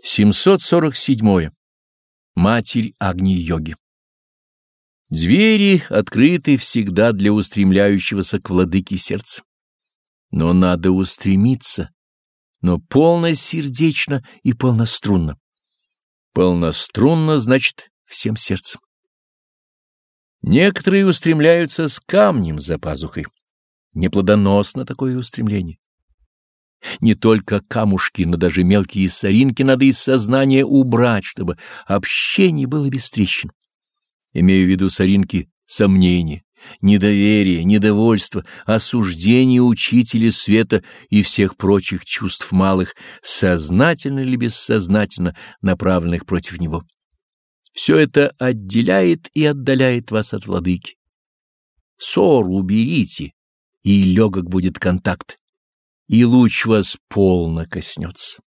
747. Матерь Агни-йоги Двери открыты всегда для устремляющегося к владыке сердца. Но надо устремиться, но полносердечно и полнострунно. Полнострунно значит всем сердцем. Некоторые устремляются с камнем за пазухой. Неплодоносно такое устремление. Не только камушки, но даже мелкие соринки надо из сознания убрать, чтобы общение было без трещин. Имею в виду соринки сомнения, недоверия, недовольства, осуждения учителя света и всех прочих чувств малых, сознательно или бессознательно направленных против него. Все это отделяет и отдаляет вас от владыки. Ссор уберите, и легок будет контакт и луч вас полно коснется.